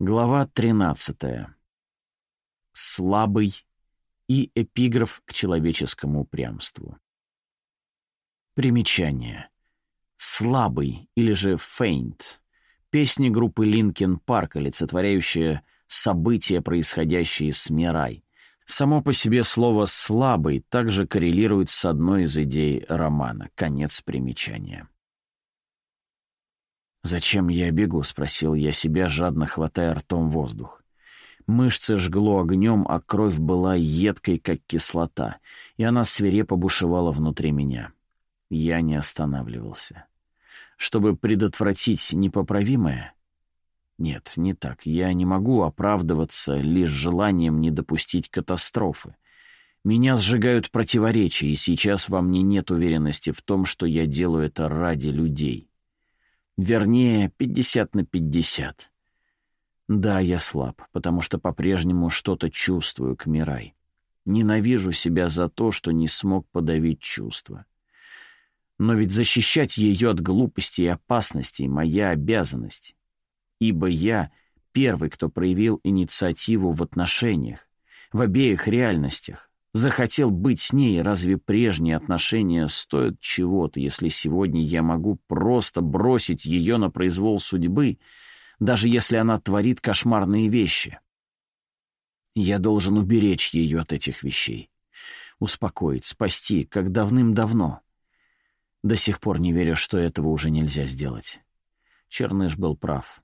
Глава 13. Слабый и эпиграф к человеческому упрямству. Примечание. Слабый или же фейнт. Песни группы Линкен Парк, олицетворяющая события, происходящие с Мирай. Само по себе слово «слабый» также коррелирует с одной из идей романа. Конец примечания. «Зачем я бегу?» — спросил я себя, жадно хватая ртом воздух. Мышцы жгло огнем, а кровь была едкой, как кислота, и она свирепо бушевала внутри меня. Я не останавливался. Чтобы предотвратить непоправимое? Нет, не так. Я не могу оправдываться лишь желанием не допустить катастрофы. Меня сжигают противоречия, и сейчас во мне нет уверенности в том, что я делаю это ради людей. Вернее, 50 на 50. Да, я слаб, потому что по-прежнему что-то чувствую к Мирай. Ненавижу себя за то, что не смог подавить чувства. Но ведь защищать ее от глупости и опасностей — моя обязанность. Ибо я первый, кто проявил инициативу в отношениях, в обеих реальностях захотел быть с ней, разве прежние отношения стоят чего-то, если сегодня я могу просто бросить ее на произвол судьбы, даже если она творит кошмарные вещи? Я должен уберечь ее от этих вещей, успокоить, спасти, как давным-давно. До сих пор не верю, что этого уже нельзя сделать. Черныш был прав.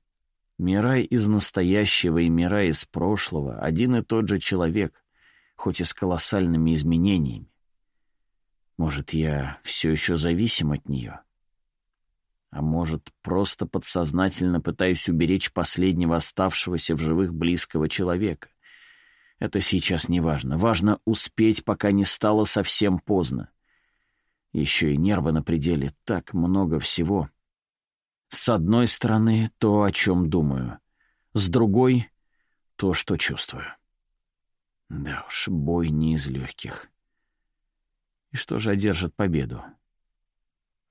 Мирай из настоящего и Мирай из прошлого — один и тот же человек хоть и с колоссальными изменениями. Может, я все еще зависим от нее? А может, просто подсознательно пытаюсь уберечь последнего оставшегося в живых близкого человека? Это сейчас не важно. Важно успеть, пока не стало совсем поздно. Еще и нервы на пределе. Так много всего. С одной стороны, то, о чем думаю. С другой — то, что чувствую. Да уж, бой не из легких. И что же одержит победу?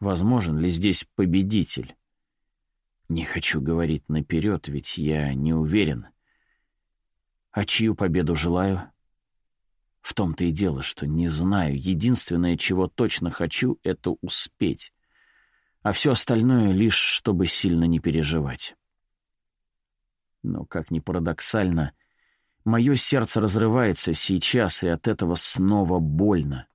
Возможен ли здесь победитель? Не хочу говорить наперед, ведь я не уверен. А чью победу желаю? В том-то и дело, что не знаю. Единственное, чего точно хочу, — это успеть. А все остальное — лишь чтобы сильно не переживать. Но, как ни парадоксально, — Мое сердце разрывается сейчас, и от этого снова больно.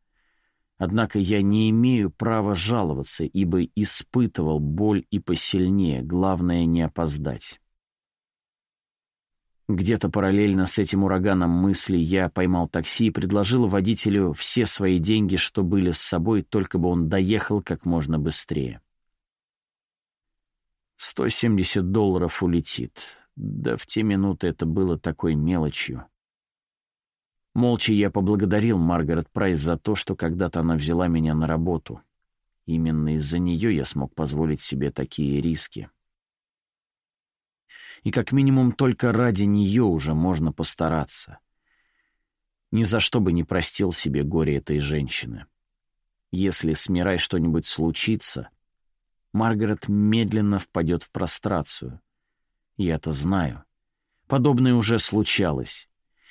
Однако я не имею права жаловаться, ибо испытывал боль и посильнее, главное — не опоздать. Где-то параллельно с этим ураганом мысли я поймал такси и предложил водителю все свои деньги, что были с собой, только бы он доехал как можно быстрее. 170 долларов улетит. Да в те минуты это было такой мелочью. Молча я поблагодарил Маргарет Прайс за то, что когда-то она взяла меня на работу. Именно из-за нее я смог позволить себе такие риски. И как минимум только ради нее уже можно постараться. Ни за что бы не простил себе горе этой женщины. Если с Мирай что-нибудь случится, Маргарет медленно впадет в прострацию — я-то знаю. Подобное уже случалось.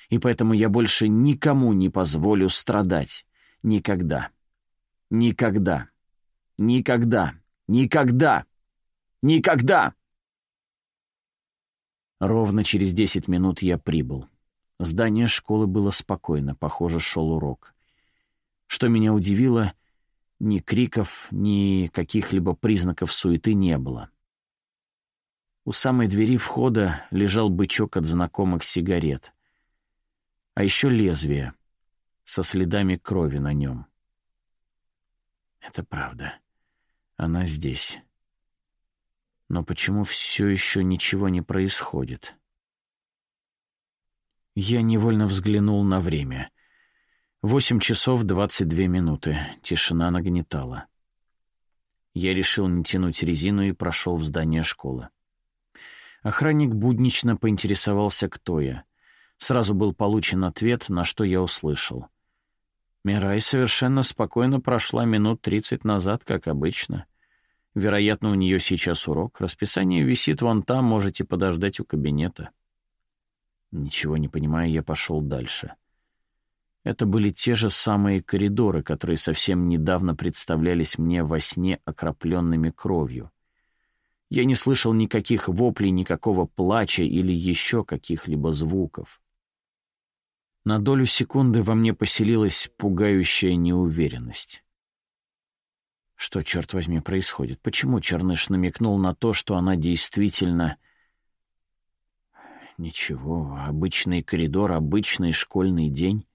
И поэтому я больше никому не позволю страдать. Никогда. Никогда. Никогда. Никогда. Никогда. Ровно через десять минут я прибыл. Здание школы было спокойно, похоже, шел урок. Что меня удивило, ни криков, ни каких-либо признаков суеты не было. У самой двери входа лежал бычок от знакомых сигарет. А еще лезвие со следами крови на нем. Это правда. Она здесь. Но почему все еще ничего не происходит? Я невольно взглянул на время. Восемь часов двадцать две минуты. Тишина нагнетала. Я решил не тянуть резину и прошел в здание школы. Охранник буднично поинтересовался, кто я. Сразу был получен ответ, на что я услышал. Мирай совершенно спокойно прошла минут тридцать назад, как обычно. Вероятно, у нее сейчас урок. Расписание висит вон там, можете подождать у кабинета. Ничего не понимая, я пошел дальше. Это были те же самые коридоры, которые совсем недавно представлялись мне во сне окропленными кровью. Я не слышал никаких воплей, никакого плача или еще каких-либо звуков. На долю секунды во мне поселилась пугающая неуверенность. Что, черт возьми, происходит? Почему Черныш намекнул на то, что она действительно... Ничего, обычный коридор, обычный школьный день.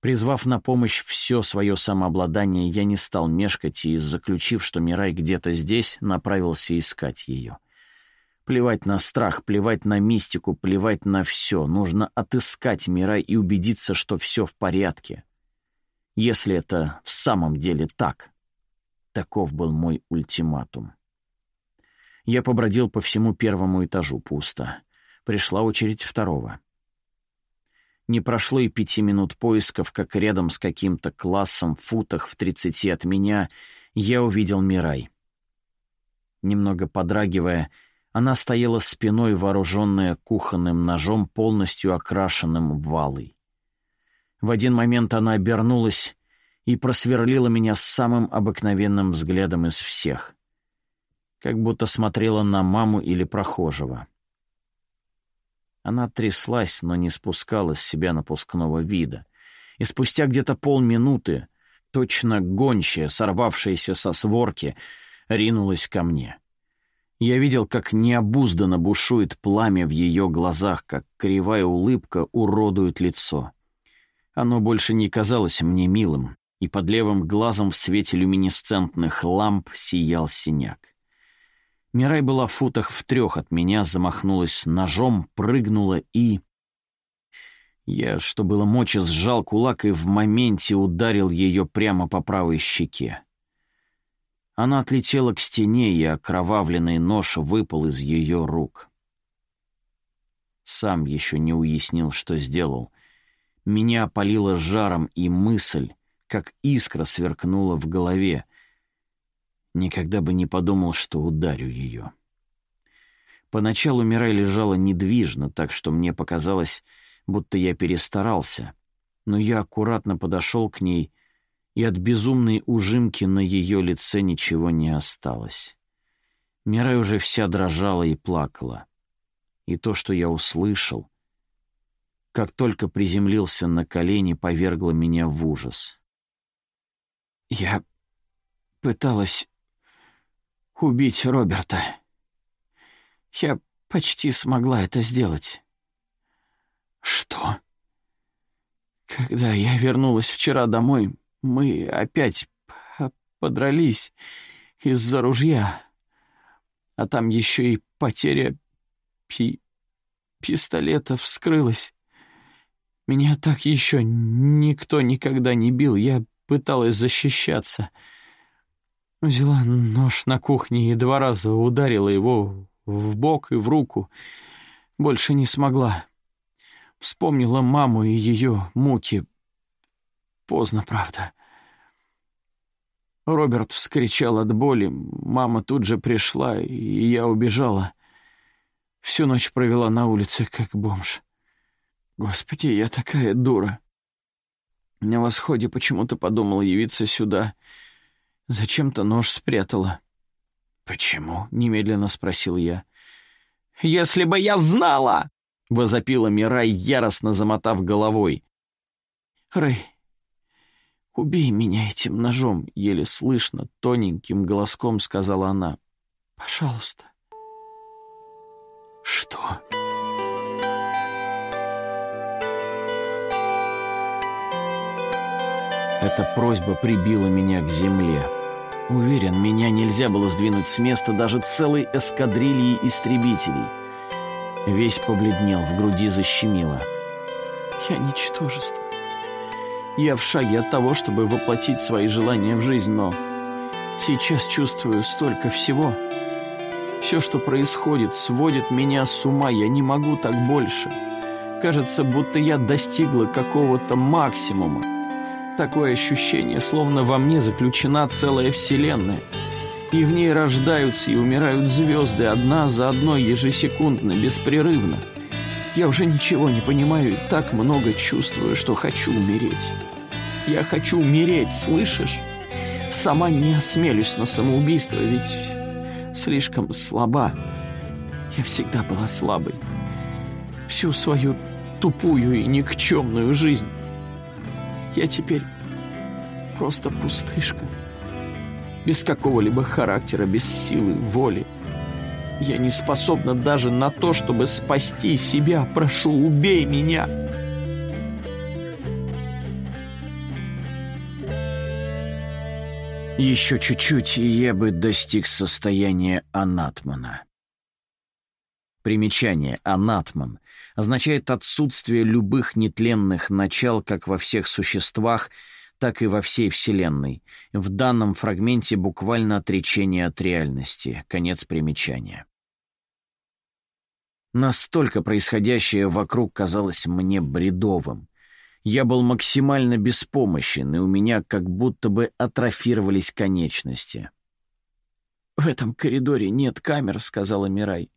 Призвав на помощь все свое самообладание, я не стал мешкать и, заключив, что Мирай где-то здесь, направился искать ее. Плевать на страх, плевать на мистику, плевать на все. Нужно отыскать Мирай и убедиться, что все в порядке. Если это в самом деле так. Таков был мой ультиматум. Я побродил по всему первому этажу пусто. Пришла очередь второго. Не прошло и пяти минут поисков, как рядом с каким-то классом в футах в тридцати от меня я увидел Мирай. Немного подрагивая, она стояла спиной, вооруженная кухонным ножом, полностью окрашенным валой. В один момент она обернулась и просверлила меня самым обыкновенным взглядом из всех, как будто смотрела на маму или прохожего. Она тряслась, но не спускала с себя напускного вида. И спустя где-то полминуты, точно гончая, сорвавшаяся со сворки, ринулась ко мне. Я видел, как необузданно бушует пламя в ее глазах, как кривая улыбка уродует лицо. Оно больше не казалось мне милым, и под левым глазом в свете люминесцентных ламп сиял синяк. Мирай была в футах в трех от меня, замахнулась ножом, прыгнула и... Я, что было мочи, сжал кулак и в моменте ударил ее прямо по правой щеке. Она отлетела к стене, и окровавленный нож выпал из ее рук. Сам еще не уяснил, что сделал. Меня опалило жаром, и мысль, как искра, сверкнула в голове. Никогда бы не подумал, что ударю ее. Поначалу Мирай лежала недвижно, так что мне показалось, будто я перестарался. Но я аккуратно подошел к ней, и от безумной ужимки на ее лице ничего не осталось. Мирай уже вся дрожала и плакала. И то, что я услышал, как только приземлился на колени, повергло меня в ужас. Я пыталась убить Роберта. Я почти смогла это сделать. Что? Когда я вернулась вчера домой, мы опять подрались из-за ружья. А там еще и потеря пи пистолета вскрылась. Меня так еще никто никогда не бил. Я пыталась защищаться — Взяла нож на кухне и два раза ударила его в бок и в руку. Больше не смогла. Вспомнила маму и ее муки. Поздно, правда. Роберт вскричал от боли. Мама тут же пришла, и я убежала. Всю ночь провела на улице, как бомж. Господи, я такая дура. На восходе почему-то подумал явиться сюда — Зачем-то нож спрятала. «Почему?» — немедленно спросил я. «Если бы я знала!» — возопила Мирай, яростно замотав головой. «Рэй, убей меня этим ножом!» — еле слышно, тоненьким голоском сказала она. «Пожалуйста». «Что?» Эта просьба прибила меня к земле. Уверен, меня нельзя было сдвинуть с места даже целой эскадрильей истребителей. Весь побледнел, в груди защемило. Я ничтожество. Я в шаге от того, чтобы воплотить свои желания в жизнь, но сейчас чувствую столько всего. Все, что происходит, сводит меня с ума. Я не могу так больше. Кажется, будто я достигла какого-то максимума. Такое ощущение, словно во мне заключена целая вселенная. И в ней рождаются и умирают звезды одна за одной ежесекундно, беспрерывно. Я уже ничего не понимаю и так много чувствую, что хочу умереть. Я хочу умереть, слышишь? Сама не осмелюсь на самоубийство, ведь слишком слаба. Я всегда была слабой. Всю свою тупую и никчемную жизнь. Я теперь просто пустышка. Без какого-либо характера, без силы, воли. Я не способна даже на то, чтобы спасти себя. Прошу, убей меня!» Еще чуть-чуть, и я бы достиг состояния анатмана. Примечание «анатман» означает отсутствие любых нетленных начал как во всех существах, так и во всей Вселенной. В данном фрагменте буквально отречение от реальности. Конец примечания. Настолько происходящее вокруг казалось мне бредовым. Я был максимально беспомощен, и у меня как будто бы атрофировались конечности. «В этом коридоре нет камер», — сказала Мирай.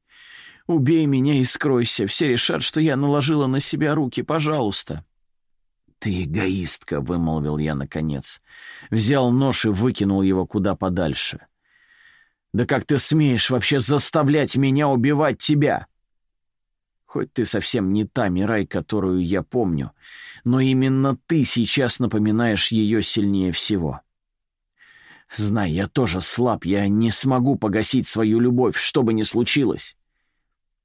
«Убей меня и скройся. Все решат, что я наложила на себя руки. Пожалуйста». «Ты эгоистка», — вымолвил я наконец. Взял нож и выкинул его куда подальше. «Да как ты смеешь вообще заставлять меня убивать тебя?» Хоть ты совсем не та Мирай, которую я помню, но именно ты сейчас напоминаешь ее сильнее всего. Знай, я тоже слаб, я не смогу погасить свою любовь, что бы ни случилось.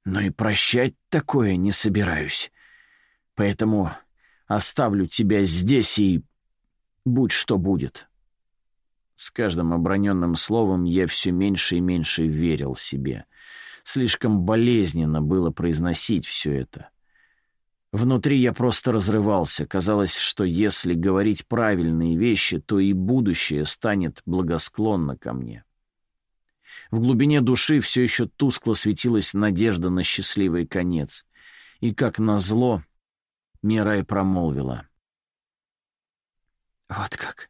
Но и прощать такое не собираюсь. Поэтому оставлю тебя здесь и будь что будет. С каждым оброненным словом я все меньше и меньше верил себе — Слишком болезненно было произносить все это. Внутри я просто разрывался. Казалось, что если говорить правильные вещи, то и будущее станет благосклонно ко мне. В глубине души все еще тускло светилась надежда на счастливый конец. И, как назло, Мирай промолвила. «Вот как!»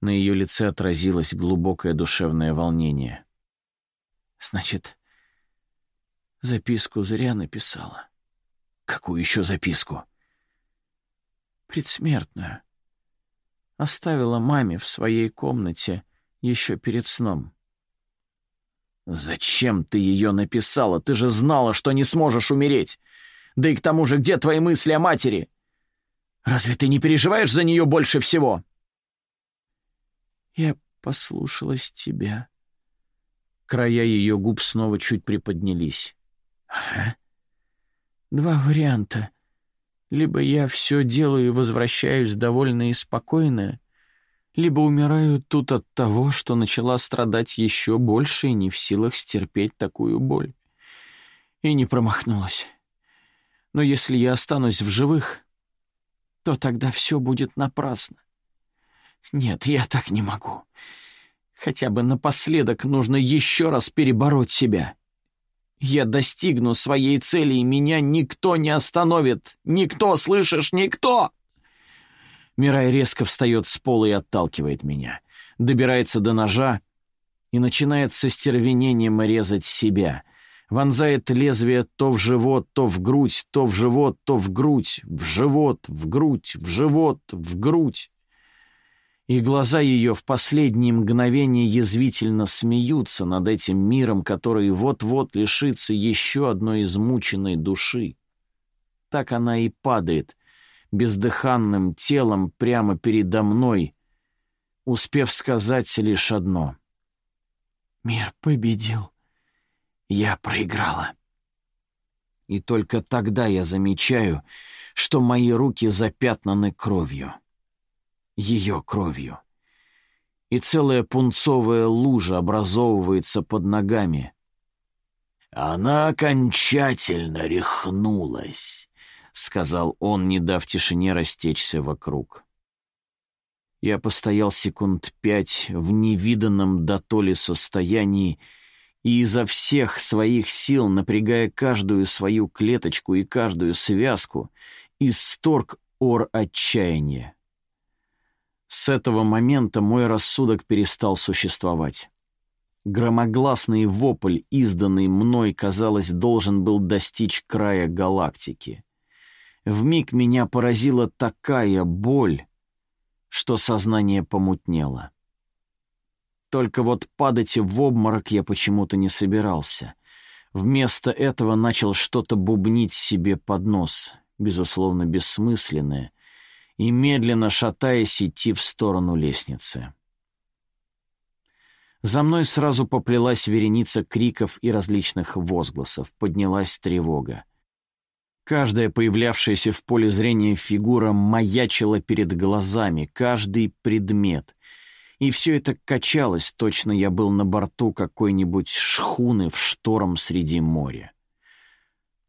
На ее лице отразилось глубокое душевное волнение. «Значит, Записку зря написала. Какую еще записку? Предсмертную. Оставила маме в своей комнате еще перед сном. «Зачем ты ее написала? Ты же знала, что не сможешь умереть. Да и к тому же, где твои мысли о матери? Разве ты не переживаешь за нее больше всего?» «Я послушалась тебя». Края ее губ снова чуть приподнялись. Ага. Два варианта. Либо я все делаю и возвращаюсь довольно и спокойно, либо умираю тут от того, что начала страдать еще больше и не в силах стерпеть такую боль. И не промахнулась. Но если я останусь в живых, то тогда все будет напрасно. Нет, я так не могу. Хотя бы напоследок нужно еще раз перебороть себя. Я достигну своей цели, и меня никто не остановит. Никто, слышишь, никто!» Мирай резко встает с пола и отталкивает меня. Добирается до ножа и начинает со стервенением резать себя. Вонзает лезвие то в живот, то в грудь, то в живот, то в грудь, в живот, в грудь, в живот, в грудь и глаза ее в последние мгновения язвительно смеются над этим миром, который вот-вот лишится еще одной измученной души. Так она и падает бездыханным телом прямо передо мной, успев сказать лишь одно. «Мир победил. Я проиграла». И только тогда я замечаю, что мои руки запятнаны кровью ее кровью. И целая пунцовая лужа образовывается под ногами. «Она окончательно рехнулась», — сказал он, не дав тишине растечься вокруг. Я постоял секунд пять в невиданном дотоле состоянии и изо всех своих сил, напрягая каждую свою клеточку и каждую связку, исторг ор отчаяния. С этого момента мой рассудок перестал существовать. Громогласный вопль, изданный мной, казалось, должен был достичь края галактики. Вмиг меня поразила такая боль, что сознание помутнело. Только вот падать в обморок я почему-то не собирался. Вместо этого начал что-то бубнить себе под нос, безусловно, бессмысленное, и, медленно шатаясь, идти в сторону лестницы. За мной сразу поплелась вереница криков и различных возгласов, поднялась тревога. Каждая появлявшаяся в поле зрения фигура маячила перед глазами, каждый предмет. И все это качалось, точно я был на борту какой-нибудь шхуны в шторм среди моря.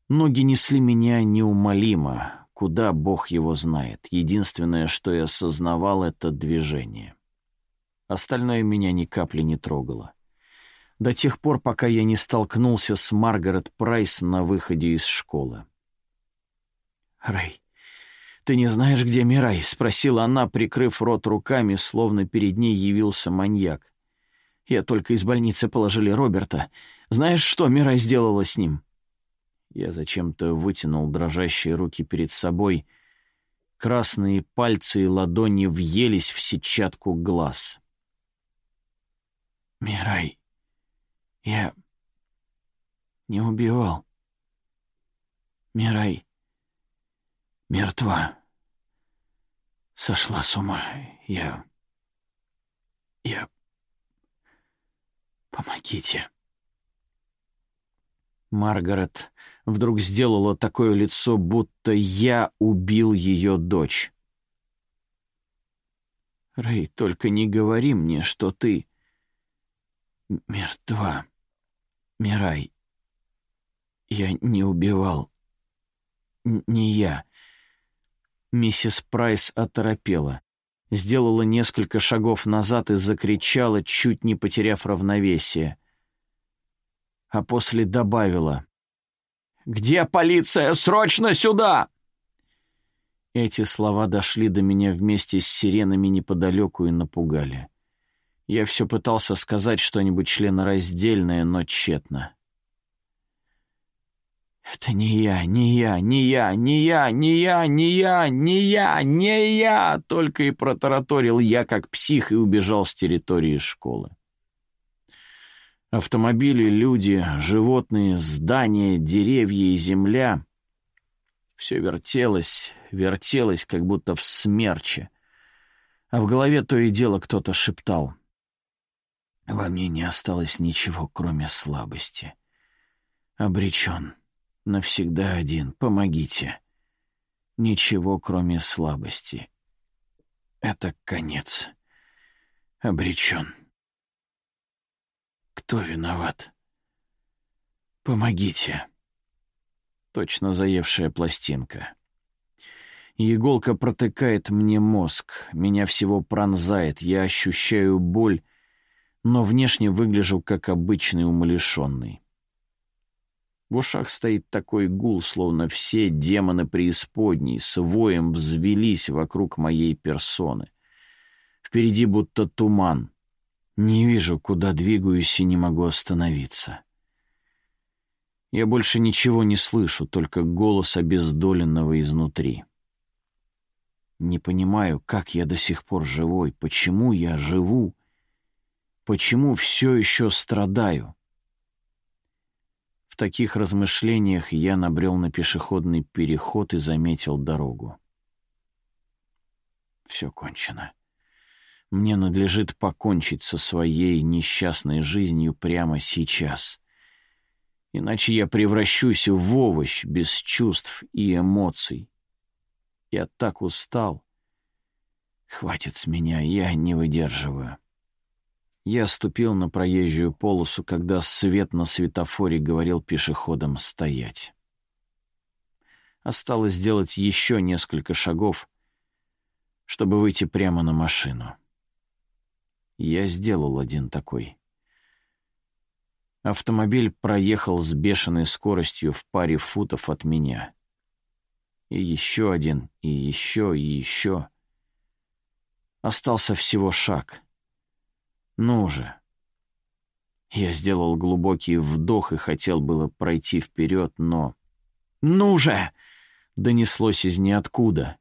Ноги несли меня неумолимо, куда Бог его знает. Единственное, что я осознавал, — это движение. Остальное меня ни капли не трогало. До тех пор, пока я не столкнулся с Маргарет Прайс на выходе из школы. «Рэй, ты не знаешь, где Мирай?» — спросила она, прикрыв рот руками, словно перед ней явился маньяк. «Я только из больницы положили Роберта. Знаешь, что Мирай сделала с ним?» Я зачем-то вытянул дрожащие руки перед собой. Красные пальцы и ладони въелись в сетчатку глаз. «Мирай, я не убивал. Мирай мертва. Сошла с ума. Я... Я... Помогите». Маргарет вдруг сделала такое лицо, будто я убил ее дочь. «Рэй, только не говори мне, что ты...» мертва. Мирай, я не убивал. Н не я. Миссис Прайс оторопела, сделала несколько шагов назад и закричала, чуть не потеряв равновесие. А после добавила. «Где полиция? Срочно сюда!» Эти слова дошли до меня вместе с сиренами неподалеку и напугали. Я все пытался сказать что-нибудь членораздельное, но тщетно. «Это не я, не я, не я, не я, не я, не я, не я, не я!» Только и протараторил я, как псих, и убежал с территории школы. Автомобили, люди, животные, здания, деревья и земля — все вертелось, вертелось, как будто в смерче. А в голове то и дело кто-то шептал — во мне не осталось ничего, кроме слабости. Обречен. Навсегда один. Помогите. Ничего, кроме слабости. Это конец. Обречен. Кто виноват? Помогите. Точно заевшая пластинка. Иголка протыкает мне мозг, меня всего пронзает, я ощущаю боль но внешне выгляжу как обычный умалишенный. В ушах стоит такой гул, словно все демоны преисподней с воем взвелись вокруг моей персоны. Впереди будто туман. Не вижу, куда двигаюсь и не могу остановиться. Я больше ничего не слышу, только голос обездоленного изнутри. Не понимаю, как я до сих пор живой, почему я живу, Почему все еще страдаю? В таких размышлениях я набрел на пешеходный переход и заметил дорогу. Все кончено. Мне надлежит покончить со своей несчастной жизнью прямо сейчас. Иначе я превращусь в овощ без чувств и эмоций. Я так устал. Хватит с меня, я не выдерживаю. Я ступил на проезжую полосу, когда свет на светофоре говорил пешеходам стоять. Осталось сделать еще несколько шагов, чтобы выйти прямо на машину. Я сделал один такой. Автомобиль проехал с бешеной скоростью в паре футов от меня. И еще один, и еще, и еще. Остался всего шаг — ну же. Я сделал глубокий вдох и хотел было пройти вперед, но... «Ну же!» — донеслось из ниоткуда.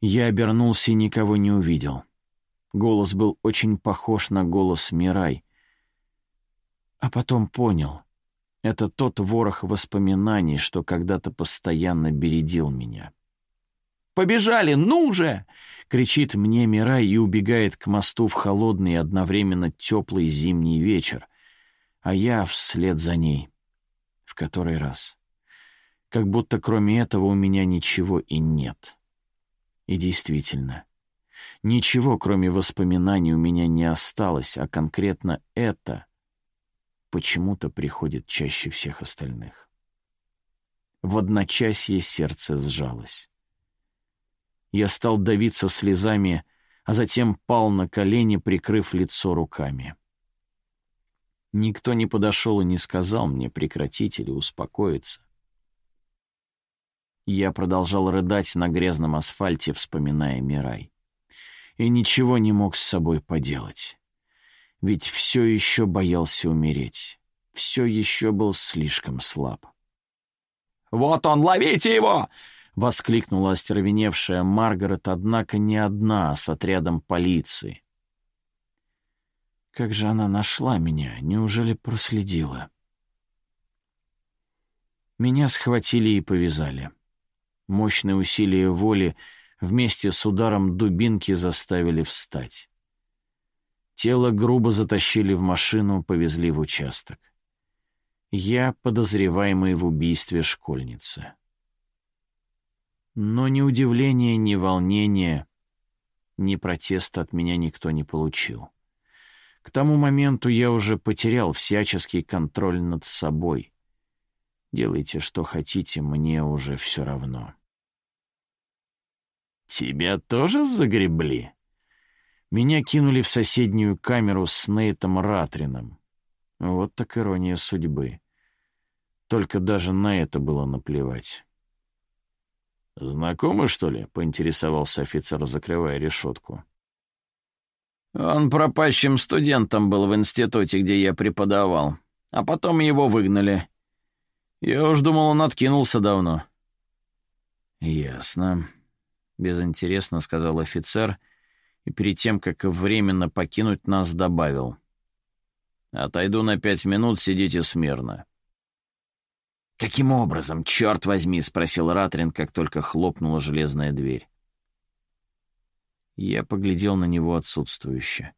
Я обернулся и никого не увидел. Голос был очень похож на голос Мирай. А потом понял. Это тот ворох воспоминаний, что когда-то постоянно бередил меня. «Побежали, ну же!» — кричит мне Мирай и убегает к мосту в холодный одновременно теплый зимний вечер, а я вслед за ней. В который раз. Как будто кроме этого у меня ничего и нет. И действительно, ничего, кроме воспоминаний, у меня не осталось, а конкретно это почему-то приходит чаще всех остальных. В одночасье сердце сжалось. Я стал давиться слезами, а затем пал на колени, прикрыв лицо руками. Никто не подошел и не сказал мне прекратить или успокоиться. Я продолжал рыдать на грязном асфальте, вспоминая Мирай. И ничего не мог с собой поделать. Ведь все еще боялся умереть. Все еще был слишком слаб. «Вот он, ловите его!» — воскликнула остервеневшая Маргарет, однако не одна, с отрядом полиции. Как же она нашла меня? Неужели проследила? Меня схватили и повязали. Мощные усилия воли вместе с ударом дубинки заставили встать. Тело грубо затащили в машину, повезли в участок. Я подозреваемый в убийстве школьницы. Но ни удивления, ни волнения, ни протеста от меня никто не получил. К тому моменту я уже потерял всяческий контроль над собой. Делайте, что хотите, мне уже все равно. «Тебя тоже загребли?» Меня кинули в соседнюю камеру с Нейтом Ратрином. Вот так ирония судьбы. Только даже на это было наплевать. «Знакомы, что ли?» — поинтересовался офицер, закрывая решетку. «Он пропащим студентом был в институте, где я преподавал, а потом его выгнали. Я уж думал, он откинулся давно». «Ясно», — безинтересно сказал офицер, и перед тем, как временно покинуть нас, добавил. «Отойду на пять минут, сидите смирно». «Каким образом, черт возьми?» — спросил Ратрин, как только хлопнула железная дверь. Я поглядел на него отсутствующе.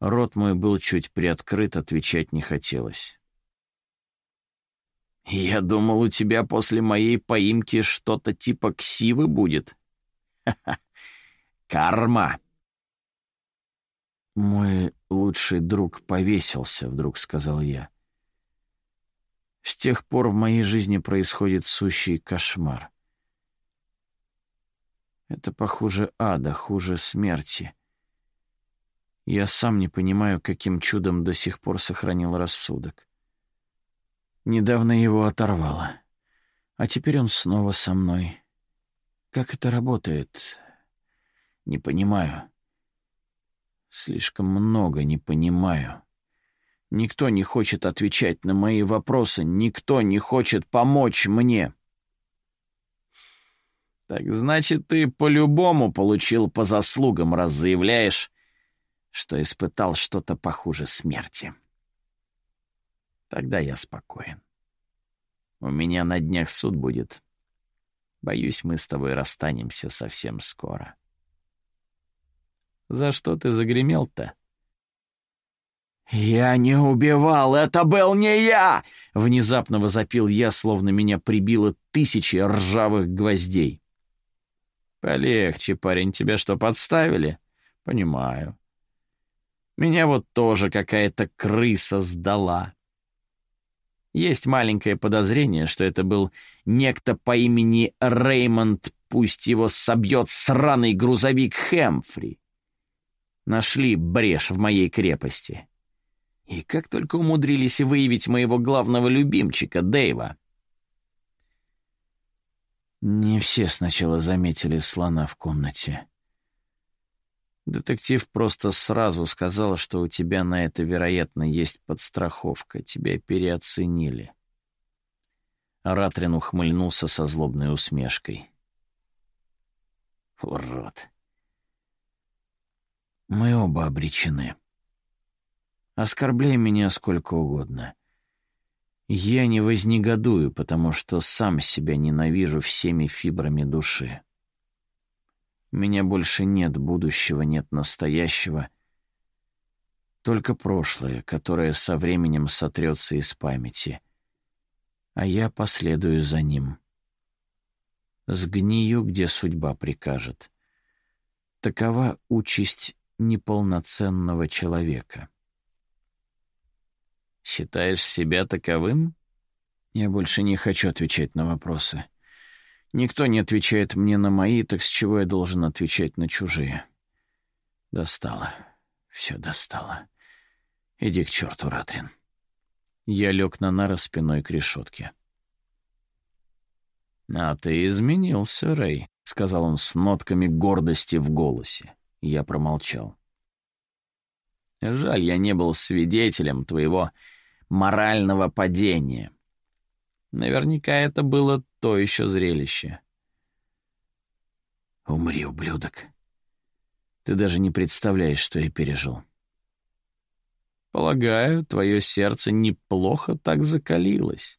Рот мой был чуть приоткрыт, отвечать не хотелось. «Я думал, у тебя после моей поимки что-то типа ксивы будет. Ха-ха! Карма!» «Мой лучший друг повесился», — вдруг сказал я. С тех пор в моей жизни происходит сущий кошмар. Это похуже ада, хуже смерти. Я сам не понимаю, каким чудом до сих пор сохранил рассудок. Недавно его оторвало, а теперь он снова со мной. Как это работает? Не понимаю. Слишком много не понимаю. Никто не хочет отвечать на мои вопросы, никто не хочет помочь мне. Так значит, ты по-любому получил по заслугам, раз заявляешь, что испытал что-то похуже смерти. Тогда я спокоен. У меня на днях суд будет. Боюсь, мы с тобой расстанемся совсем скоро. За что ты загремел-то? «Я не убивал, это был не я!» — внезапно возопил я, словно меня прибило тысячи ржавых гвоздей. «Полегче, парень, тебя что, подставили?» «Понимаю. Меня вот тоже какая-то крыса сдала. Есть маленькое подозрение, что это был некто по имени Реймонд, пусть его собьет сраный грузовик Хэмфри. Нашли брешь в моей крепости. И как только умудрились выявить моего главного любимчика, Дэйва. Не все сначала заметили слона в комнате. Детектив просто сразу сказал, что у тебя на это, вероятно, есть подстраховка. Тебя переоценили. Ратрин ухмыльнулся со злобной усмешкой. Урод. Мы оба обречены. Оскорбляй меня сколько угодно. Я не вознегодую, потому что сам себя ненавижу всеми фибрами души. Меня больше нет будущего, нет настоящего. Только прошлое, которое со временем сотрется из памяти. А я последую за ним. Сгнию, где судьба прикажет. Такова участь неполноценного человека. Считаешь себя таковым? Я больше не хочу отвечать на вопросы. Никто не отвечает мне на мои, так с чего я должен отвечать на чужие? Достало. Все достало. Иди к черту, Ратрин. Я лег на нары спиной к решетке. «А ты изменился, Рэй», — сказал он с нотками гордости в голосе. Я промолчал. «Жаль, я не был свидетелем твоего морального падения. Наверняка это было то еще зрелище. Умри, ублюдок. Ты даже не представляешь, что я пережил. Полагаю, твое сердце неплохо так закалилось.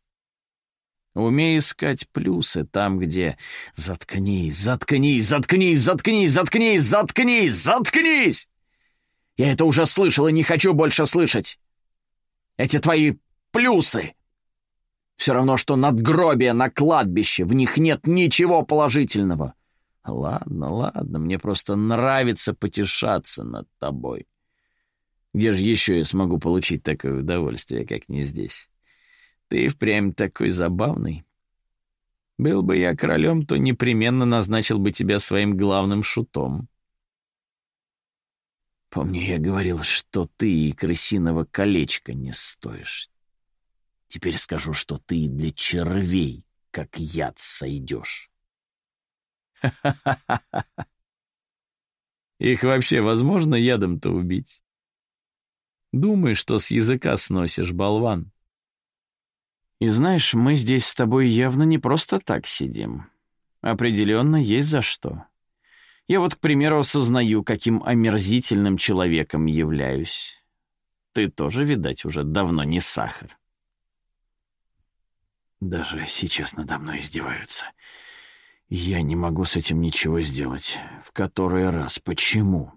Умей искать плюсы там, где... Заткнись, заткнись, заткнись, заткнись, заткнись, заткнись, заткнись! Я это уже слышал и не хочу больше слышать. Эти твои плюсы все равно, что надгробие на кладбище, в них нет ничего положительного. Ладно, ладно, мне просто нравится потешаться над тобой. Где же еще я смогу получить такое удовольствие, как не здесь? Ты впрямь такой забавный. Был бы я королем, то непременно назначил бы тебя своим главным шутом. Помню, я говорил, что ты и крысиного колечка не стоишь. Теперь скажу, что ты для червей, как яд, сойдешь. Их вообще возможно ядом-то убить? Думай, что с языка сносишь, болван. И знаешь, мы здесь с тобой явно не просто так сидим. Определенно есть за что. Я вот, к примеру, осознаю, каким омерзительным человеком являюсь. Ты тоже, видать, уже давно не сахар. Даже сейчас надо мной издеваются. Я не могу с этим ничего сделать. В который раз? Почему?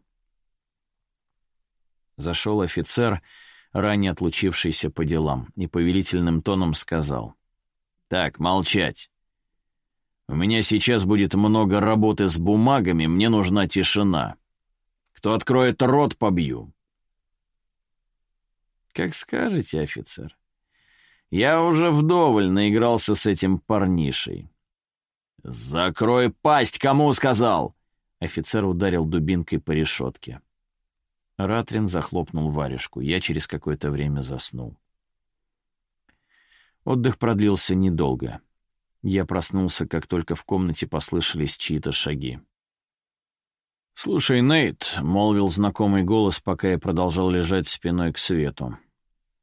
Зашел офицер, ранее отлучившийся по делам, и повелительным тоном сказал. «Так, молчать. У меня сейчас будет много работы с бумагами, мне нужна тишина. Кто откроет рот, побью». «Как скажете, офицер». Я уже вдоволь наигрался с этим парнишей. «Закрой пасть, кому сказал!» Офицер ударил дубинкой по решетке. Ратрин захлопнул варежку. Я через какое-то время заснул. Отдых продлился недолго. Я проснулся, как только в комнате послышались чьи-то шаги. «Слушай, Нейт», — молвил знакомый голос, пока я продолжал лежать спиной к свету.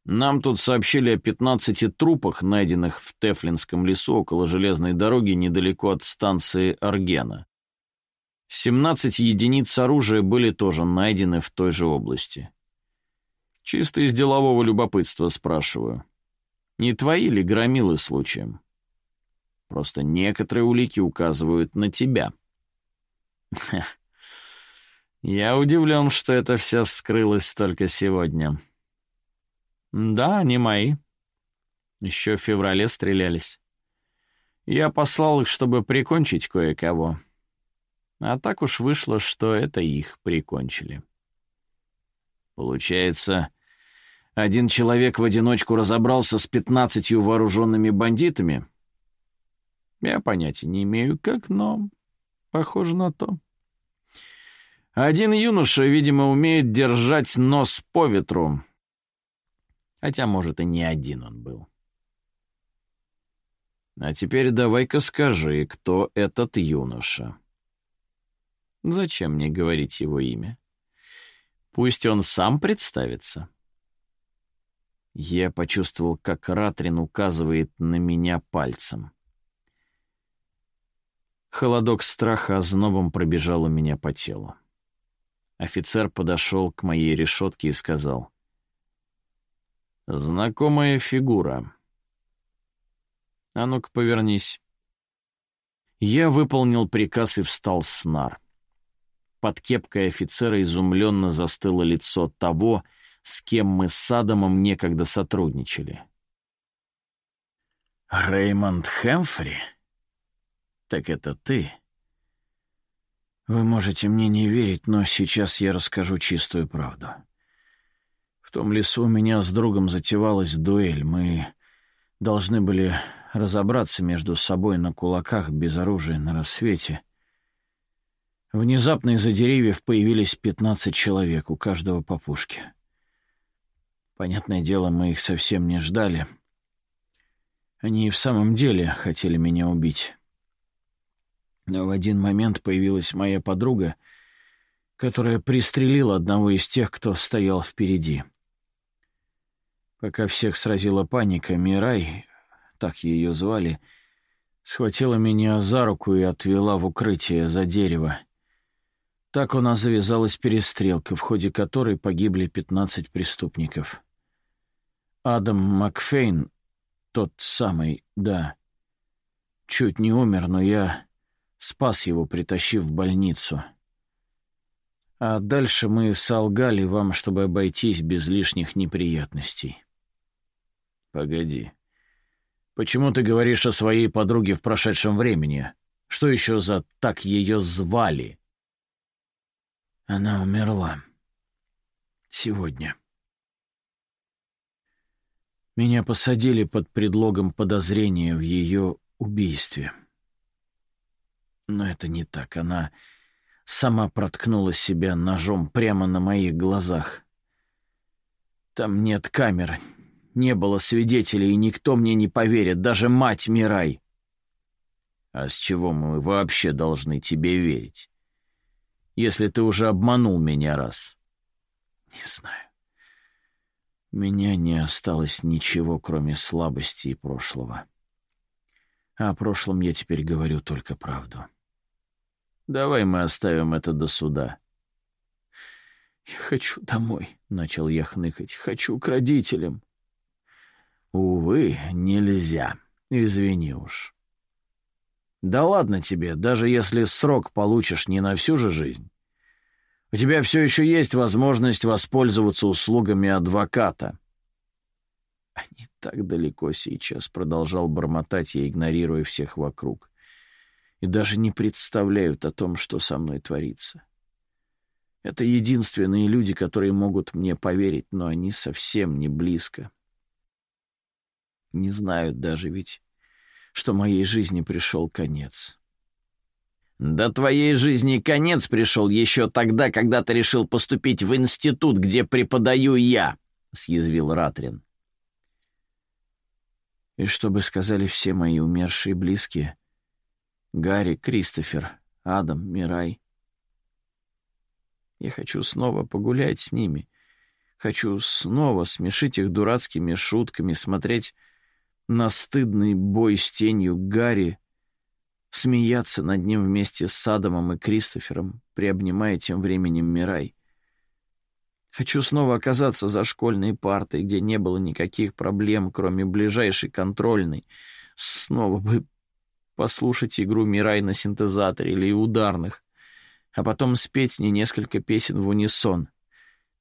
Нам тут сообщили о 15 трупах, найденных в Тефлинском лесу около железной дороги недалеко от станции Аргена. 17 единиц оружия были тоже найдены в той же области. Чисто из делового любопытства спрашиваю. Не твои ли громилы случаем? Просто некоторые улики указывают на тебя. Я удивлен, что это все вскрылось только сегодня. «Да, они мои. Еще в феврале стрелялись. Я послал их, чтобы прикончить кое-кого. А так уж вышло, что это их прикончили». «Получается, один человек в одиночку разобрался с пятнадцатью вооруженными бандитами?» «Я понятия не имею, как, но похоже на то». Один юноша, видимо, умеет держать нос по ветру, Хотя, может, и не один он был. А теперь давай-ка скажи, кто этот юноша. Зачем мне говорить его имя? Пусть он сам представится. Я почувствовал, как Ратрин указывает на меня пальцем. Холодок страха ознобом пробежал у меня по телу. Офицер подошел к моей решетке и сказал. «Знакомая фигура. А ну-ка, повернись». Я выполнил приказ и встал с нар. Под кепкой офицера изумленно застыло лицо того, с кем мы с Адамом некогда сотрудничали. «Реймонд Хэмфри? Так это ты?» Вы можете мне не верить, но сейчас я расскажу чистую правду. В том лесу у меня с другом затевалась дуэль. Мы должны были разобраться между собой на кулаках без оружия на рассвете. Внезапно из-за деревьев появились пятнадцать человек, у каждого по пушке. Понятное дело, мы их совсем не ждали. Они и в самом деле хотели меня убить. Но в один момент появилась моя подруга, которая пристрелила одного из тех, кто стоял впереди. Пока всех сразила паника, Мирай, так ее звали, схватила меня за руку и отвела в укрытие за дерево. Так у нас завязалась перестрелка, в ходе которой погибли пятнадцать преступников. Адам Макфейн, тот самый, да, чуть не умер, но я Спас его, притащив в больницу. А дальше мы солгали вам, чтобы обойтись без лишних неприятностей. Погоди. Почему ты говоришь о своей подруге в прошедшем времени? Что еще за «так ее звали»? Она умерла. Сегодня. Меня посадили под предлогом подозрения в ее убийстве. Но это не так. Она сама проткнула себя ножом прямо на моих глазах. Там нет камер, не было свидетелей, и никто мне не поверит, даже мать Мирай. А с чего мы вообще должны тебе верить? Если ты уже обманул меня раз. Не знаю. У меня не осталось ничего, кроме слабости и прошлого. О прошлом я теперь говорю только правду. Давай мы оставим это до суда». «Я хочу домой», — начал я хныкать. «Хочу к родителям». «Увы, нельзя. Извини уж». «Да ладно тебе, даже если срок получишь не на всю же жизнь. У тебя все еще есть возможность воспользоваться услугами адвоката». «Они так далеко сейчас», — продолжал бормотать я, игнорируя всех вокруг и даже не представляют о том, что со мной творится. Это единственные люди, которые могут мне поверить, но они совсем не близко. Не знают даже ведь, что моей жизни пришел конец. «Да твоей жизни конец пришел еще тогда, когда ты решил поступить в институт, где преподаю я», — съязвил Ратрин. И что бы сказали все мои умершие близкие — Гарри, Кристофер, Адам, Мирай. Я хочу снова погулять с ними. Хочу снова смешить их дурацкими шутками, смотреть на стыдный бой с тенью Гарри, смеяться над ним вместе с Адамом и Кристофером, приобнимая тем временем Мирай. Хочу снова оказаться за школьной партой, где не было никаких проблем, кроме ближайшей контрольной. Снова бы послушать игру Мирай на синтезаторе или ударных, а потом спеть не несколько песен в унисон,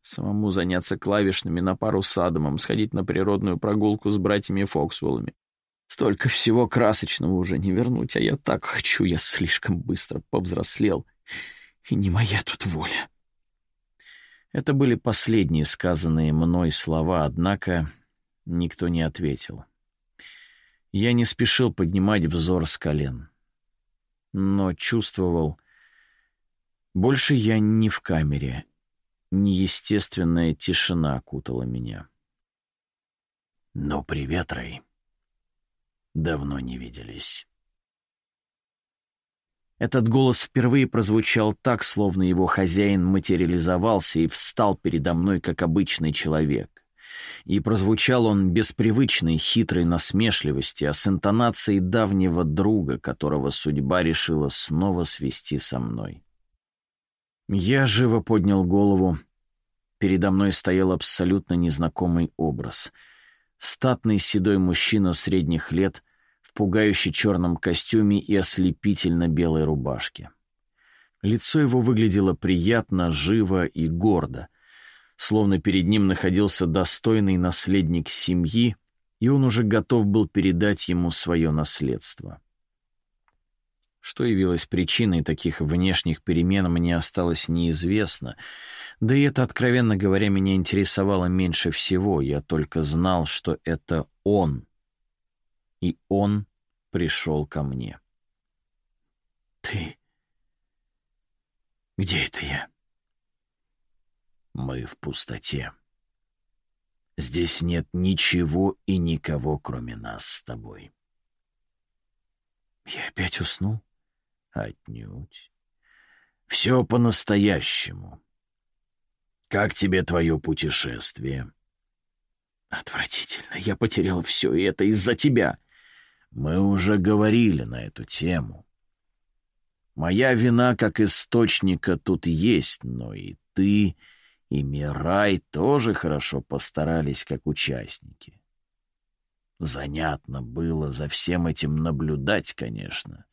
самому заняться клавишными на пару с Адамом, сходить на природную прогулку с братьями Фоксвеллами. Столько всего красочного уже не вернуть, а я так хочу, я слишком быстро повзрослел, и не моя тут воля. Это были последние сказанные мной слова, однако никто не ответил. — я не спешил поднимать взор с колен, но чувствовал, больше я не в камере, неестественная тишина окутала меня. «Ну, привет, Рэй. Давно не виделись». Этот голос впервые прозвучал так, словно его хозяин материализовался и встал передо мной, как обычный человек. И прозвучал он без привычной хитрой насмешливости, а с интонацией давнего друга, которого судьба решила снова свести со мной. Я живо поднял голову. Передо мной стоял абсолютно незнакомый образ. Статный седой мужчина средних лет в пугающе черном костюме и ослепительно белой рубашке. Лицо его выглядело приятно, живо и гордо, словно перед ним находился достойный наследник семьи, и он уже готов был передать ему свое наследство. Что явилось причиной таких внешних перемен, мне осталось неизвестно, да и это, откровенно говоря, меня интересовало меньше всего, я только знал, что это он, и он пришел ко мне. «Ты... где это я?» Мы в пустоте. Здесь нет ничего и никого, кроме нас с тобой. Я опять уснул? Отнюдь. Все по-настоящему. Как тебе твое путешествие? Отвратительно. Я потерял все, и это из-за тебя. Мы уже говорили на эту тему. Моя вина как источника тут есть, но и ты и Мирай тоже хорошо постарались как участники. Занятно было за всем этим наблюдать, конечно.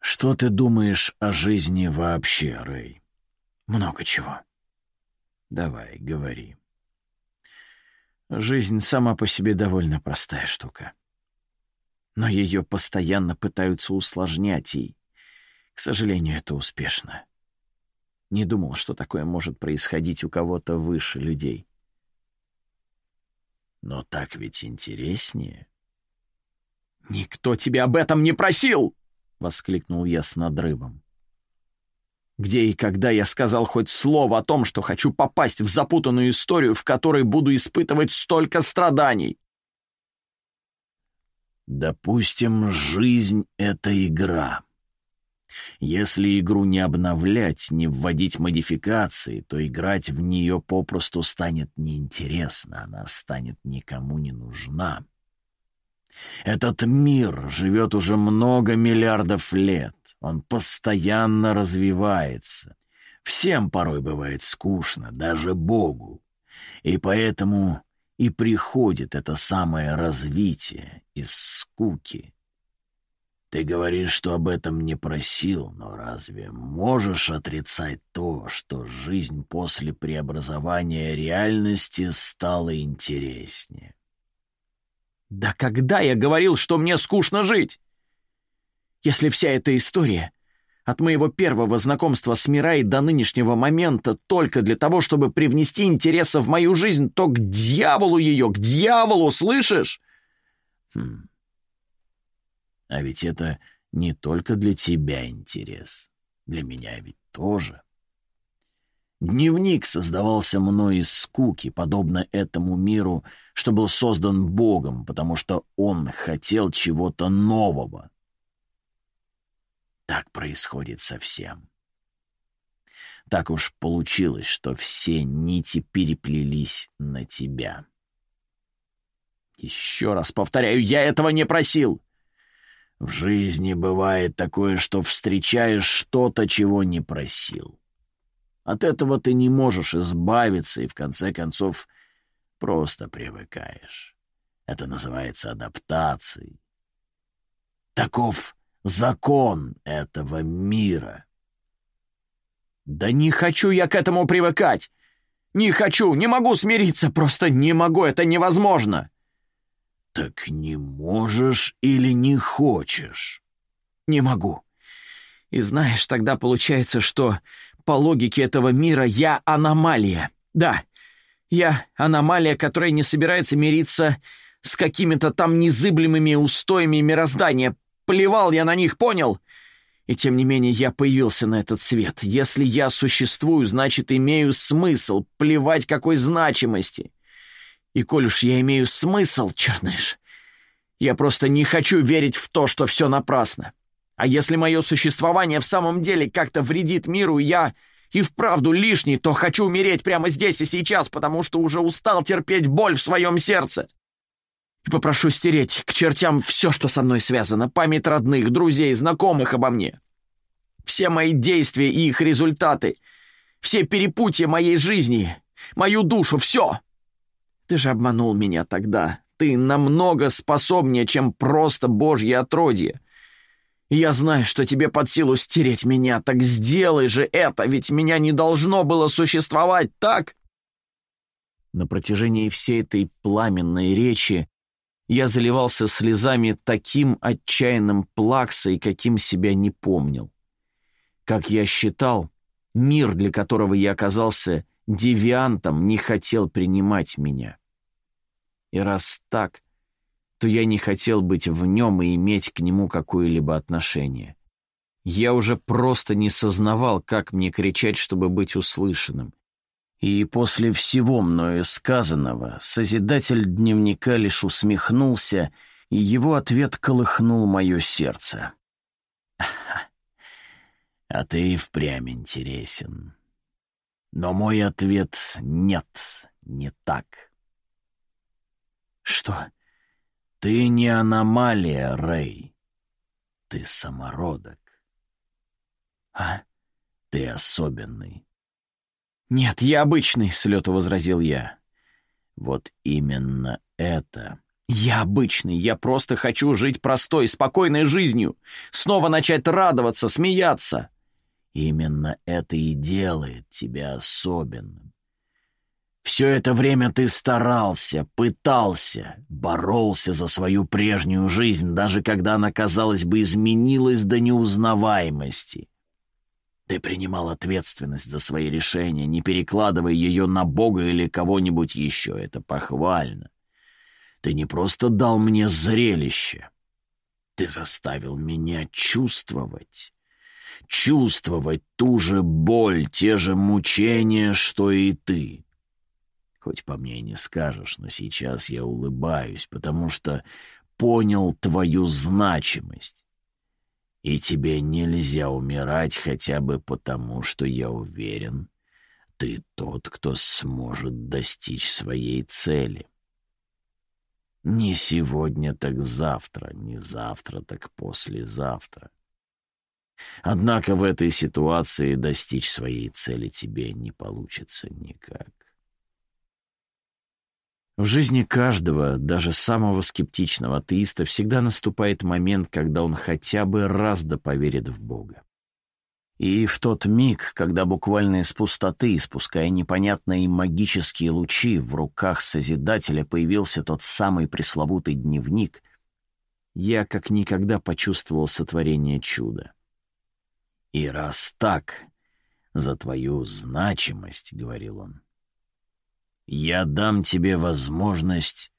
Что ты думаешь о жизни вообще, Рэй? Много чего. Давай, говори. Жизнь сама по себе довольно простая штука. Но ее постоянно пытаются усложнять, и, к сожалению, это успешно. Не думал, что такое может происходить у кого-то выше людей. Но так ведь интереснее. «Никто тебя об этом не просил!» — воскликнул я с надрывом. «Где и когда я сказал хоть слово о том, что хочу попасть в запутанную историю, в которой буду испытывать столько страданий?» «Допустим, жизнь — это игра», если игру не обновлять, не вводить модификации, то играть в нее попросту станет неинтересно, она станет никому не нужна. Этот мир живет уже много миллиардов лет, он постоянно развивается. Всем порой бывает скучно, даже Богу. И поэтому и приходит это самое развитие из скуки, ты говоришь, что об этом не просил, но разве можешь отрицать то, что жизнь после преобразования реальности стала интереснее? Да когда я говорил, что мне скучно жить? Если вся эта история от моего первого знакомства с Мирай до нынешнего момента только для того, чтобы привнести интереса в мою жизнь, то к дьяволу ее, к дьяволу, слышишь? Хм. А ведь это не только для тебя интерес. Для меня ведь тоже. Дневник создавался мной из скуки, подобно этому миру, что был создан Богом, потому что он хотел чего-то нового. Так происходит со всем. Так уж получилось, что все нити переплелись на тебя. Еще раз повторяю, я этого не просил. В жизни бывает такое, что встречаешь что-то, чего не просил. От этого ты не можешь избавиться и, в конце концов, просто привыкаешь. Это называется адаптацией. Таков закон этого мира. Да не хочу я к этому привыкать. Не хочу, не могу смириться, просто не могу, это невозможно. «Так не можешь или не хочешь?» «Не могу. И знаешь, тогда получается, что по логике этого мира я аномалия. Да, я аномалия, которая не собирается мириться с какими-то там незыблемыми устоями мироздания. Плевал я на них, понял?» И тем не менее я появился на этот свет. Если я существую, значит, имею смысл, плевать какой значимости. И коль уж я имею смысл, черныш, я просто не хочу верить в то, что все напрасно. А если мое существование в самом деле как-то вредит миру, я и вправду лишний, то хочу умереть прямо здесь и сейчас, потому что уже устал терпеть боль в своем сердце. И попрошу стереть к чертям все, что со мной связано, память родных, друзей, знакомых обо мне. Все мои действия и их результаты, все перепутья моей жизни, мою душу, все. Ты же обманул меня тогда. Ты намного способнее, чем просто божье отродье. Я знаю, что тебе под силу стереть меня, так сделай же это, ведь меня не должно было существовать, так?» На протяжении всей этой пламенной речи я заливался слезами таким отчаянным плаксой, каким себя не помнил. Как я считал, мир, для которого я оказался девиантом, не хотел принимать меня. И раз так, то я не хотел быть в нем и иметь к нему какое-либо отношение. Я уже просто не сознавал, как мне кричать, чтобы быть услышанным. И после всего мною сказанного Созидатель дневника лишь усмехнулся, и его ответ колыхнул мое сердце. «А ты и впрямь интересен. Но мой ответ — нет, не так». «Что?» Ты не аномалия, Рэй. Ты самородок. А? Ты особенный. Нет, я обычный, с лету возразил я. Вот именно это. Я обычный, я просто хочу жить простой, спокойной жизнью. Снова начать радоваться, смеяться. Именно это и делает тебя особенным. Все это время ты старался, пытался, боролся за свою прежнюю жизнь, даже когда она, казалось бы, изменилась до неузнаваемости. Ты принимал ответственность за свои решения, не перекладывая ее на Бога или кого-нибудь еще. Это похвально. Ты не просто дал мне зрелище. Ты заставил меня чувствовать. Чувствовать ту же боль, те же мучения, что и ты. Хоть по мне и не скажешь, но сейчас я улыбаюсь, потому что понял твою значимость. И тебе нельзя умирать хотя бы потому, что я уверен, ты тот, кто сможет достичь своей цели. Не сегодня, так завтра, не завтра, так послезавтра. Однако в этой ситуации достичь своей цели тебе не получится никак. В жизни каждого, даже самого скептичного атеиста, всегда наступает момент, когда он хотя бы раз да поверит в Бога. И в тот миг, когда буквально из пустоты, испуская непонятные магические лучи, в руках Созидателя появился тот самый пресловутый дневник, я как никогда почувствовал сотворение чуда. «И раз так, за твою значимость, — говорил он, я дам тебе возможность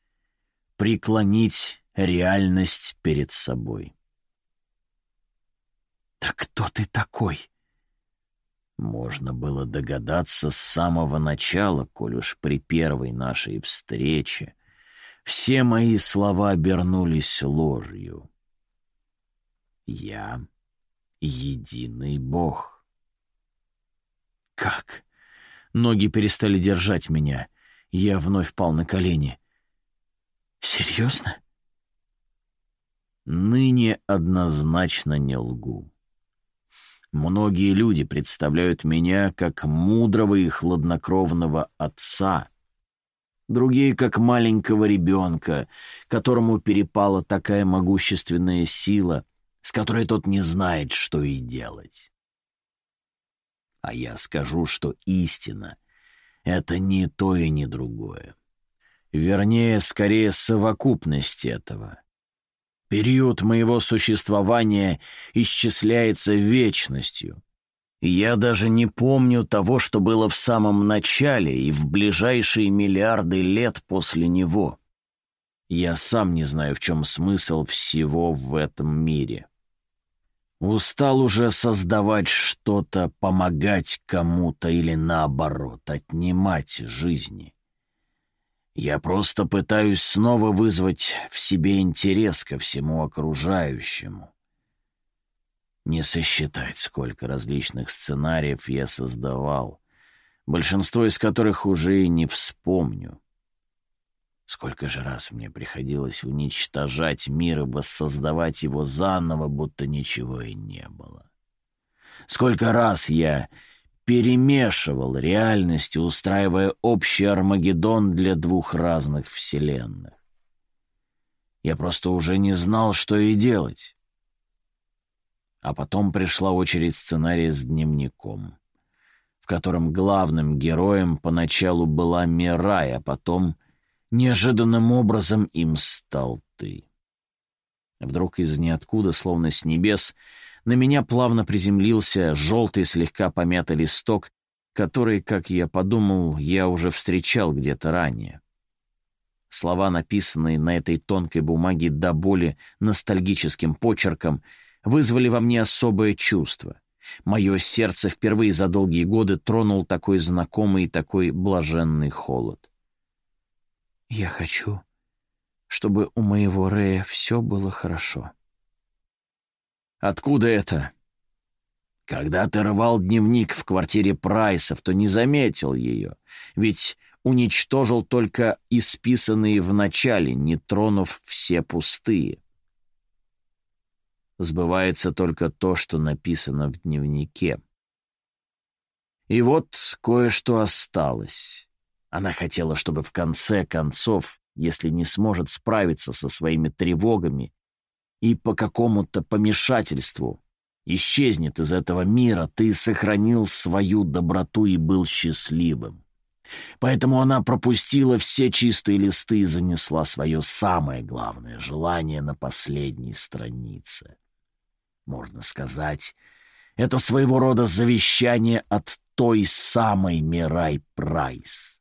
преклонить реальность перед собой. «Так кто ты такой?» Можно было догадаться с самого начала, коль уж при первой нашей встрече все мои слова обернулись ложью. Я — единый Бог. Как? Ноги перестали держать меня. Я вновь пал на колени. «Серьезно?» Ныне однозначно не лгу. Многие люди представляют меня как мудрого и хладнокровного отца, другие — как маленького ребенка, которому перепала такая могущественная сила, с которой тот не знает, что и делать. А я скажу, что истина это не то и не другое. Вернее, скорее совокупность этого. Период моего существования исчисляется вечностью. Я даже не помню того, что было в самом начале и в ближайшие миллиарды лет после него. Я сам не знаю, в чем смысл всего в этом мире. Устал уже создавать что-то, помогать кому-то или наоборот, отнимать жизни. Я просто пытаюсь снова вызвать в себе интерес ко всему окружающему. Не сосчитать, сколько различных сценариев я создавал, большинство из которых уже и не вспомню. Сколько же раз мне приходилось уничтожать мир и воссоздавать его заново, будто ничего и не было. Сколько раз я перемешивал реальности, устраивая общий Армагеддон для двух разных вселенных. Я просто уже не знал, что и делать. А потом пришла очередь сценария с дневником, в котором главным героем поначалу была Мирай, а потом неожиданным образом им стал ты. Вдруг из ниоткуда, словно с небес, на меня плавно приземлился желтый слегка помятый листок, который, как я подумал, я уже встречал где-то ранее. Слова, написанные на этой тонкой бумаге до боли ностальгическим почерком, вызвали во мне особое чувство. Мое сердце впервые за долгие годы тронул такой знакомый и такой блаженный холод. «Я хочу, чтобы у моего Рея все было хорошо». «Откуда это?» «Когда ты рвал дневник в квартире Прайсов, то не заметил ее, ведь уничтожил только исписанные в начале, не тронув все пустые. Сбывается только то, что написано в дневнике. И вот кое-что осталось. Она хотела, чтобы в конце концов, если не сможет справиться со своими тревогами и по какому-то помешательству исчезнет из этого мира, ты сохранил свою доброту и был счастливым. Поэтому она пропустила все чистые листы и занесла свое самое главное желание на последней странице. Можно сказать, это своего рода завещание от той самой Мирай Прайс.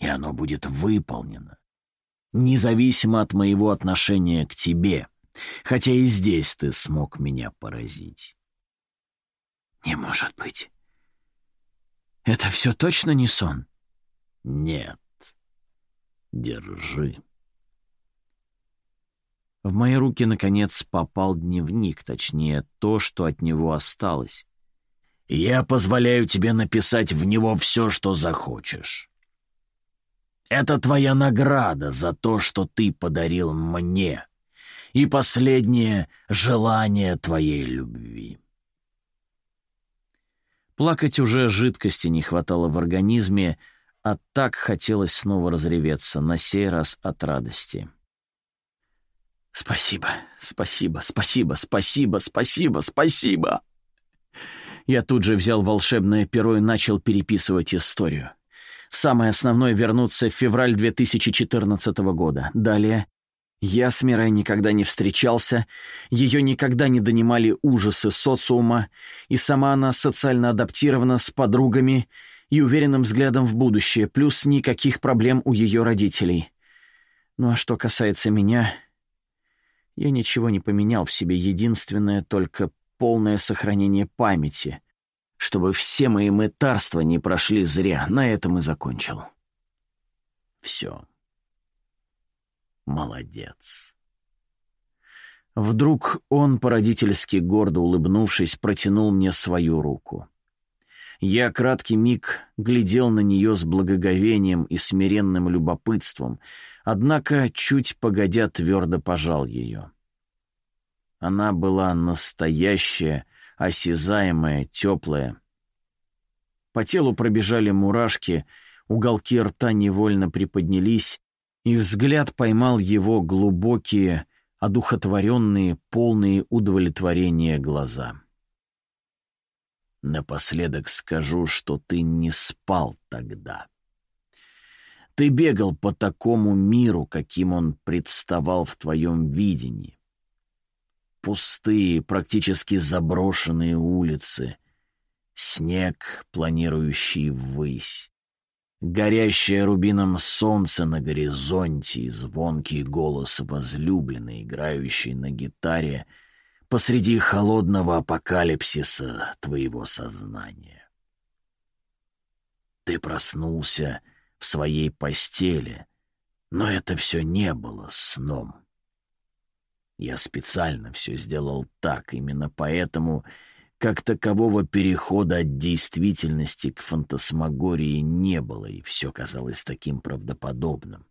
И оно будет выполнено, независимо от моего отношения к тебе, хотя и здесь ты смог меня поразить. «Не может быть!» Это все точно не сон? Нет. Держи. В мои руки, наконец, попал дневник, точнее, то, что от него осталось. Я позволяю тебе написать в него все, что захочешь. Это твоя награда за то, что ты подарил мне, и последнее желание твоей любви. Плакать уже жидкости не хватало в организме, а так хотелось снова разреветься, на сей раз от радости. «Спасибо, спасибо, спасибо, спасибо, спасибо, спасибо!» Я тут же взял волшебное перо и начал переписывать историю. Самое основное — вернуться в февраль 2014 года. Далее я с Мирой никогда не встречался, ее никогда не донимали ужасы социума, и сама она социально адаптирована с подругами и уверенным взглядом в будущее, плюс никаких проблем у ее родителей. Ну а что касается меня, я ничего не поменял в себе, единственное только полное сохранение памяти, чтобы все мои мытарства не прошли зря, на этом и закончил. Все. Молодец. Вдруг он, породительски гордо улыбнувшись, протянул мне свою руку. Я краткий миг глядел на нее с благоговением и смиренным любопытством, однако, чуть погодя, твердо пожал ее. Она была настоящая, осязаемая, теплая. По телу пробежали мурашки, уголки рта невольно приподнялись, и взгляд поймал его глубокие, одухотворенные, полные удовлетворения глаза. «Напоследок скажу, что ты не спал тогда. Ты бегал по такому миру, каким он представал в твоем видении. Пустые, практически заброшенные улицы, снег, планирующий ввысь, горящее рубином солнце на горизонте и звонкий голос возлюбленной, играющий на гитаре посреди холодного апокалипсиса твоего сознания. Ты проснулся в своей постели, но это все не было сном. Я специально все сделал так, именно поэтому как такового перехода от действительности к фантасмагории не было, и все казалось таким правдоподобным.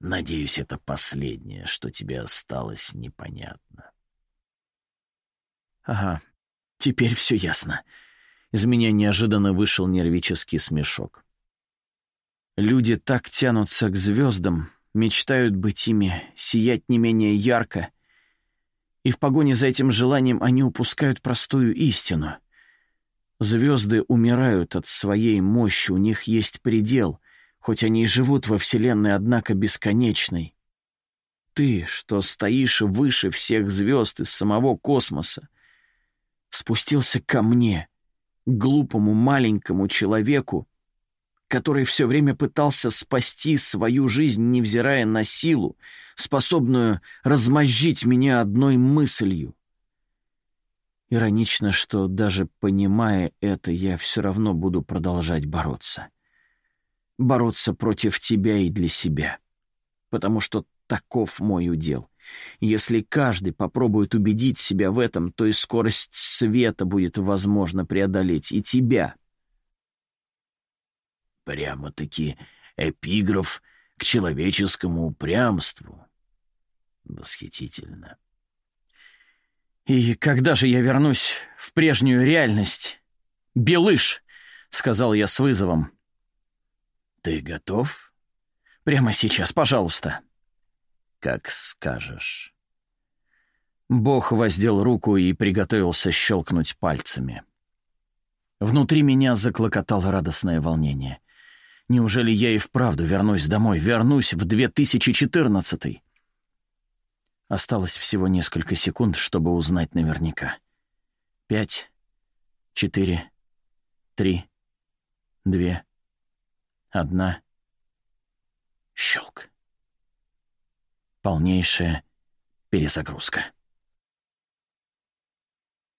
Надеюсь, это последнее, что тебе осталось непонятно. Ага, теперь все ясно. Из меня неожиданно вышел нервический смешок. Люди так тянутся к звездам, мечтают быть ими, сиять не менее ярко — и в погоне за этим желанием они упускают простую истину. Звезды умирают от своей мощи, у них есть предел, хоть они и живут во Вселенной, однако бесконечной. Ты, что стоишь выше всех звезд из самого космоса, спустился ко мне, глупому маленькому человеку, который все время пытался спасти свою жизнь, невзирая на силу, способную размозжить меня одной мыслью. Иронично, что даже понимая это, я все равно буду продолжать бороться. Бороться против тебя и для себя. Потому что таков мой удел. Если каждый попробует убедить себя в этом, то и скорость света будет возможно преодолеть, и тебя — Прямо-таки эпиграф к человеческому упрямству. Восхитительно. «И когда же я вернусь в прежнюю реальность? Белыш!» — сказал я с вызовом. «Ты готов?» «Прямо сейчас, пожалуйста». «Как скажешь». Бог воздел руку и приготовился щелкнуть пальцами. Внутри меня заклокотало радостное волнение. Неужели я и вправду вернусь домой, вернусь в 2014 Осталось всего несколько секунд, чтобы узнать наверняка. Пять, четыре, три, две, одна. Щелк. Полнейшая перезагрузка.